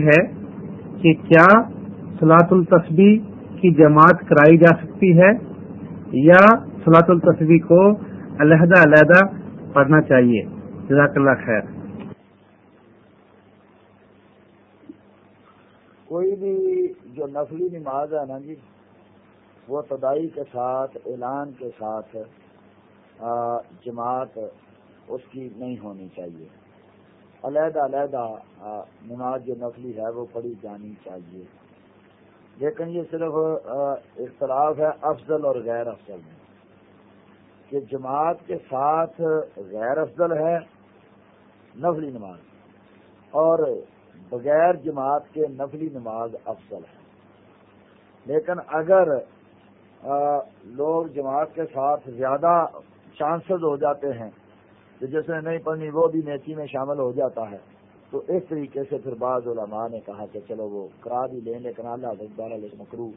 یہ ہے کہ کیا سلاط التصبی کی جماعت کرائی جا سکتی ہے یا سلاط التصبی کو علیحدہ علیحدہ پڑھنا چاہیے؟ جزاک اللہ خیر۔ کوئی بھی جو نفلی نماز ہے نا جی وہ تدائی کے ساتھ، اعلان کے ساتھ جماعت اس کی نہیں ہونی چاہیے۔ علیحدہ علیحدہ نماز جو نفلی ہے وہ پڑھی جانی چاہیے۔ لیکن یہ صرف اختلاف ہے افضل اور غیر افضل میں۔ کہ جماعت کے ساتھ غیر افضل ہے نفلی نماز، اور بغیر جماعت کے نفلی نماز افضل ہے۔ لیکن اگر لوگ جماعت کے ساتھ زیادہ چانسز ہو جاتے ہیں کہ جس نے نہیں پڑھنی وہ بھی نیکی میں شامل ہو جاتا ہے۔ تو اس طریقے سے پھر بعض علماء نے کہا کہ چلو وہ کرا بھی لیں لیکن اللہ بارہ مکرو